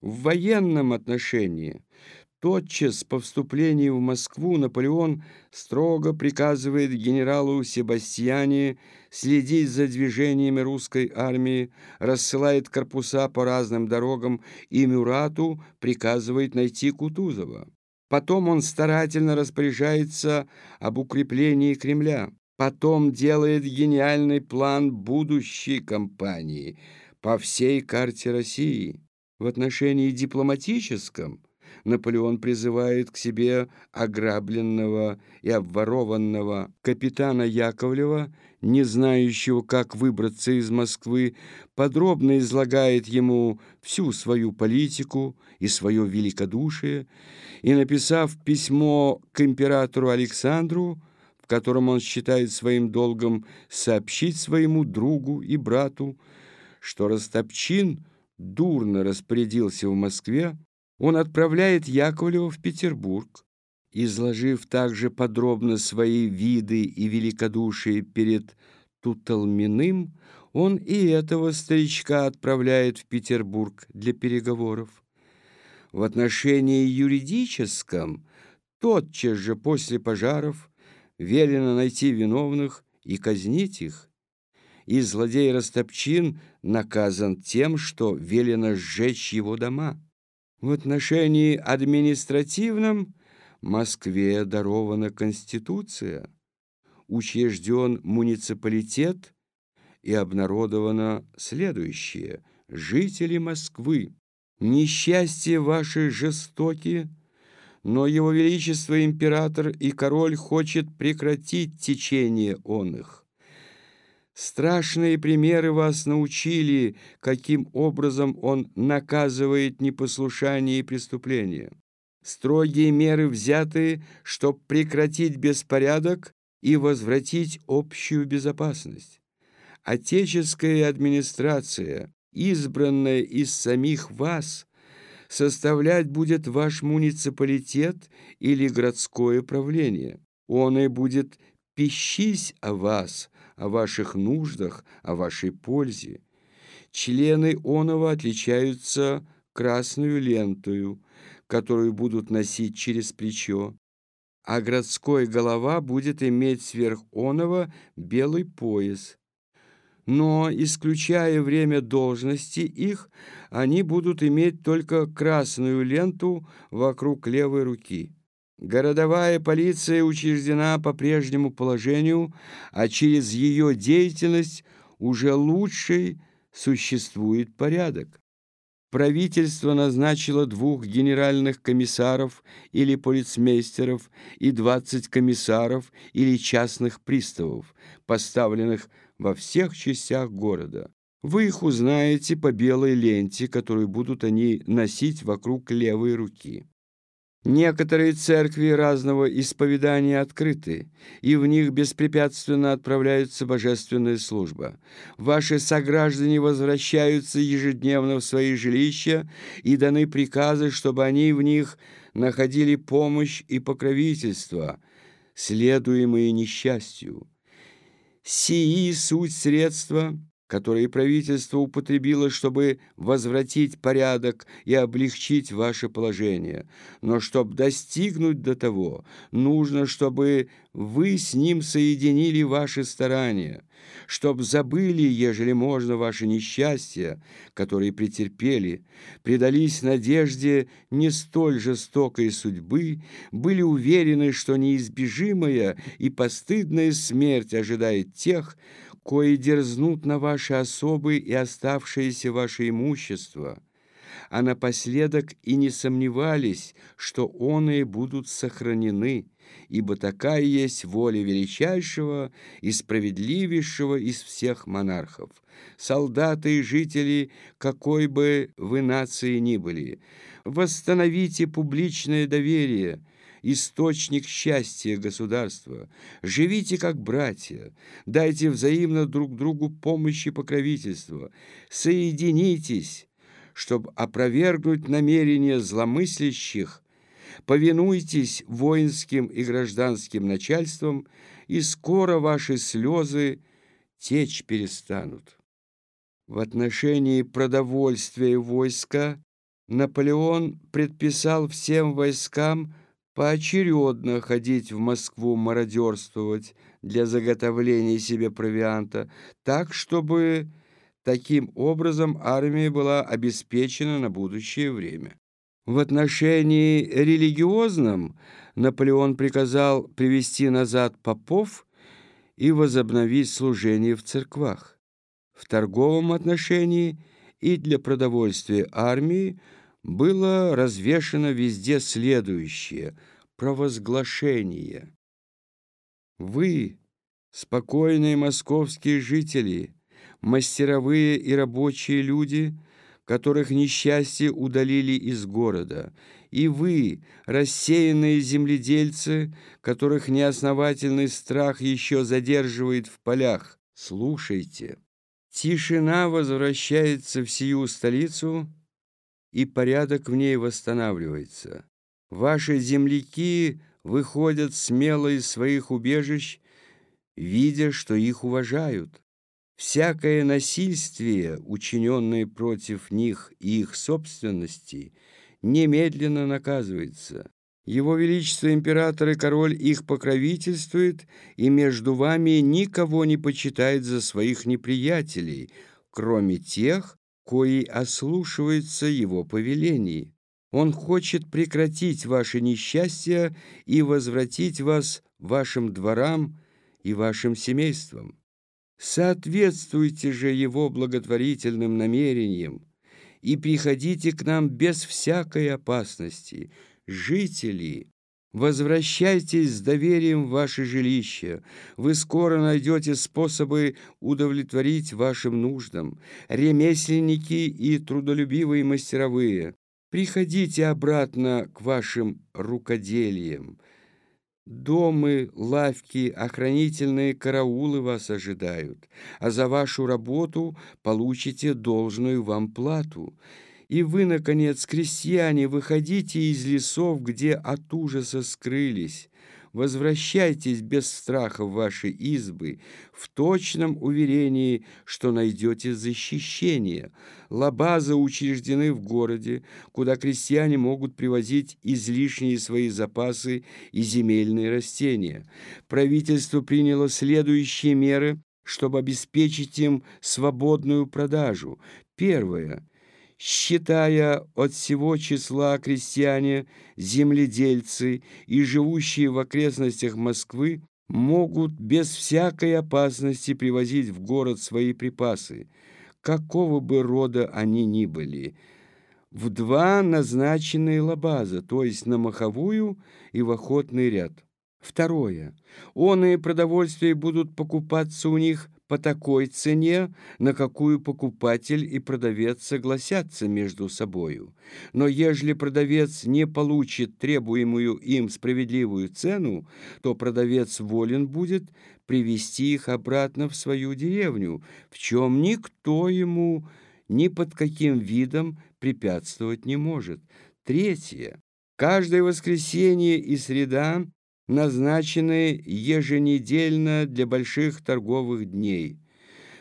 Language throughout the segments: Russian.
В военном отношении тотчас по вступлении в Москву Наполеон строго приказывает генералу Себастьяне следить за движениями русской армии, рассылает корпуса по разным дорогам и Мюрату приказывает найти Кутузова. Потом он старательно распоряжается об укреплении Кремля. Потом делает гениальный план будущей кампании по всей карте России. В отношении дипломатическом Наполеон призывает к себе ограбленного и обворованного капитана Яковлева, не знающего, как выбраться из Москвы, подробно излагает ему всю свою политику и свое великодушие, и, написав письмо к императору Александру, в котором он считает своим долгом сообщить своему другу и брату, что Растопчин дурно распорядился в Москве, он отправляет Яковлева в Петербург, изложив также подробно свои виды и великодушие перед Туталминым, он и этого старичка отправляет в Петербург для переговоров. В отношении юридическом тотчас же после пожаров велено найти виновных и казнить их и злодей Растопчин наказан тем, что велено сжечь его дома. В отношении административном Москве дарована Конституция, учрежден муниципалитет и обнародовано следующее. Жители Москвы, несчастье ваши жестоки, но Его Величество Император и Король хочет прекратить течение он их. Страшные примеры вас научили, каким образом он наказывает непослушание и преступление. Строгие меры взяты, чтобы прекратить беспорядок и возвратить общую безопасность. Отеческая администрация, избранная из самих вас, составлять будет ваш муниципалитет или городское правление. Он и будет пищись о вас, о ваших нуждах, о вашей пользе. Члены оного отличаются красную лентою, которую будут носить через плечо, а городской голова будет иметь сверх оного белый пояс. Но, исключая время должности их, они будут иметь только красную ленту вокруг левой руки. Городовая полиция учреждена по прежнему положению, а через ее деятельность уже лучший существует порядок. Правительство назначило двух генеральных комиссаров или полицмейстеров и двадцать комиссаров или частных приставов, поставленных во всех частях города. Вы их узнаете по белой ленте, которую будут они носить вокруг левой руки. Некоторые церкви разного исповедания открыты, и в них беспрепятственно отправляется божественная служба. Ваши сограждане возвращаются ежедневно в свои жилища, и даны приказы, чтобы они в них находили помощь и покровительство, следуемые несчастью. Сии суть средства – которые правительство употребило, чтобы возвратить порядок и облегчить ваше положение. Но чтобы достигнуть до того, нужно, чтобы вы с ним соединили ваши старания, чтоб забыли, ежели можно, ваше несчастье, которые претерпели, предались надежде не столь жестокой судьбы, были уверены, что неизбежимая и постыдная смерть ожидает тех, кои дерзнут на ваши особы и оставшееся ваше имущество, а напоследок и не сомневались, что оные будут сохранены, ибо такая есть воля величайшего и справедливейшего из всех монархов. Солдаты и жители, какой бы вы нации ни были, восстановите публичное доверие – источник счастья государства. Живите как братья, дайте взаимно друг другу помощь и покровительство. Соединитесь, чтобы опровергнуть намерения зломыслящих, повинуйтесь воинским и гражданским начальствам, и скоро ваши слезы течь перестанут. В отношении продовольствия войска Наполеон предписал всем войскам поочередно ходить в Москву мародерствовать для заготовления себе провианта, так, чтобы таким образом армия была обеспечена на будущее время. В отношении религиозном Наполеон приказал привести назад попов и возобновить служение в церквах. В торговом отношении и для продовольствия армии было развешено везде следующее провозглашение. Вы, спокойные московские жители, мастеровые и рабочие люди, которых несчастье удалили из города, и вы, рассеянные земледельцы, которых неосновательный страх еще задерживает в полях, слушайте. Тишина возвращается в сию столицу, и порядок в ней восстанавливается. Ваши земляки выходят смело из своих убежищ, видя, что их уважают. Всякое насильствие, учиненное против них и их собственности, немедленно наказывается. Его Величество Император и Король их покровительствует, и между вами никого не почитает за своих неприятелей, кроме тех, кои ослушиваются его повелений. Он хочет прекратить ваше несчастье и возвратить вас вашим дворам и вашим семействам. Соответствуйте же его благотворительным намерениям и приходите к нам без всякой опасности. Жители, возвращайтесь с доверием в ваше жилище. Вы скоро найдете способы удовлетворить вашим нуждам. Ремесленники и трудолюбивые мастеровые, приходите обратно к вашим рукоделиям. Домы, лавки, охранительные караулы вас ожидают, а за вашу работу получите должную вам плату. И вы, наконец, крестьяне, выходите из лесов, где от ужаса скрылись. Возвращайтесь без страха в ваши избы, в точном уверении, что найдете защищение. Лабазы учреждены в городе, куда крестьяне могут привозить излишние свои запасы и земельные растения. Правительство приняло следующие меры, чтобы обеспечить им свободную продажу. Первое считая от всего числа крестьяне, земледельцы и живущие в окрестностях Москвы, могут без всякой опасности привозить в город свои припасы, какого бы рода они ни были, в два назначенные лабаза, то есть на маховую и в охотный ряд. Второе. Оные продовольствия будут покупаться у них по такой цене, на какую покупатель и продавец согласятся между собою. Но ежели продавец не получит требуемую им справедливую цену, то продавец волен будет привести их обратно в свою деревню, в чем никто ему ни под каким видом препятствовать не может. Третье. Каждое воскресенье и среда назначены еженедельно для больших торговых дней.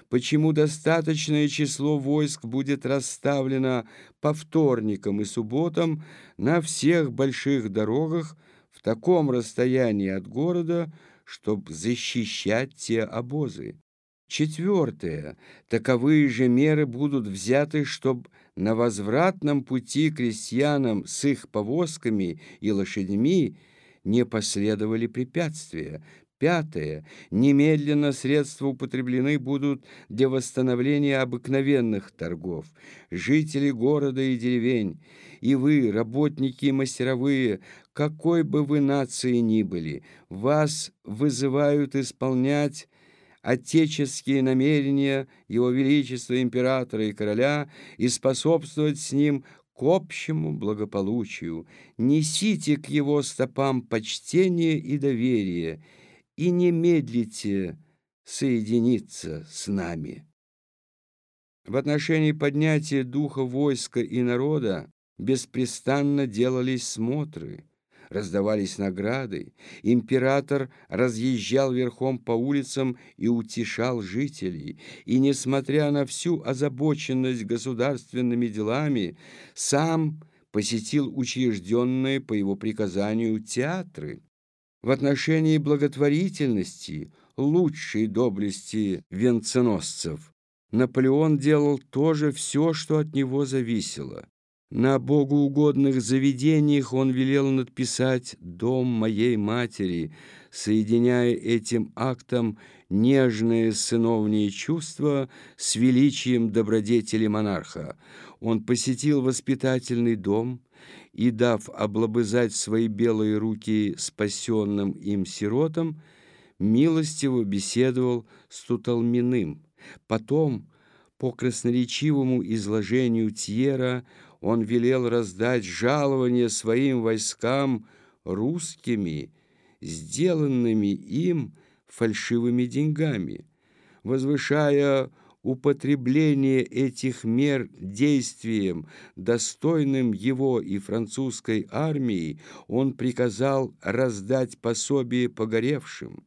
Почему достаточное число войск будет расставлено по вторникам и субботам на всех больших дорогах в таком расстоянии от города, чтобы защищать те обозы? Четвертое. Таковые же меры будут взяты, чтобы на возвратном пути крестьянам с их повозками и лошадьми не последовали препятствия. Пятое. Немедленно средства употреблены будут для восстановления обыкновенных торгов. Жители города и деревень, и вы, работники и мастеровые, какой бы вы нации ни были, вас вызывают исполнять отеческие намерения Его Величества Императора и Короля и способствовать с ним к общему благополучию, несите к его стопам почтение и доверие, и не медлите соединиться с нами. В отношении поднятия духа войска и народа беспрестанно делались смотры. Раздавались награды, император разъезжал верхом по улицам и утешал жителей, и, несмотря на всю озабоченность государственными делами, сам посетил учрежденные по его приказанию театры. В отношении благотворительности, лучшей доблести венценосцев, Наполеон делал тоже все, что от него зависело. На богоугодных заведениях он велел надписать «Дом моей матери», соединяя этим актом нежные сыновние чувства с величием добродетели монарха. Он посетил воспитательный дом и, дав облобызать свои белые руки спасенным им сиротам, милостиво беседовал с Туталминым. Потом, по красноречивому изложению Тьера, он велел раздать жалование своим войскам русскими, сделанными им фальшивыми деньгами, возвышая употребление этих мер действием, достойным его и французской армии, он приказал раздать пособие погоревшим.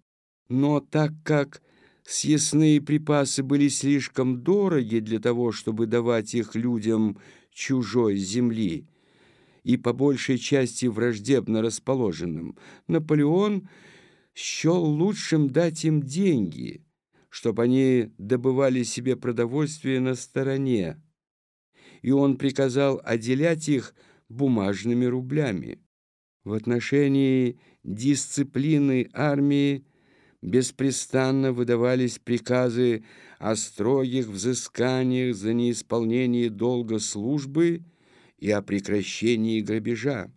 Но так как съестные припасы были слишком дороги для того, чтобы давать их людям чужой земли и по большей части враждебно расположенным, Наполеон счел лучшим дать им деньги, чтобы они добывали себе продовольствие на стороне, и он приказал отделять их бумажными рублями. В отношении дисциплины армии беспрестанно выдавались приказы о строгих взысканиях за неисполнение долга службы и о прекращении грабежа.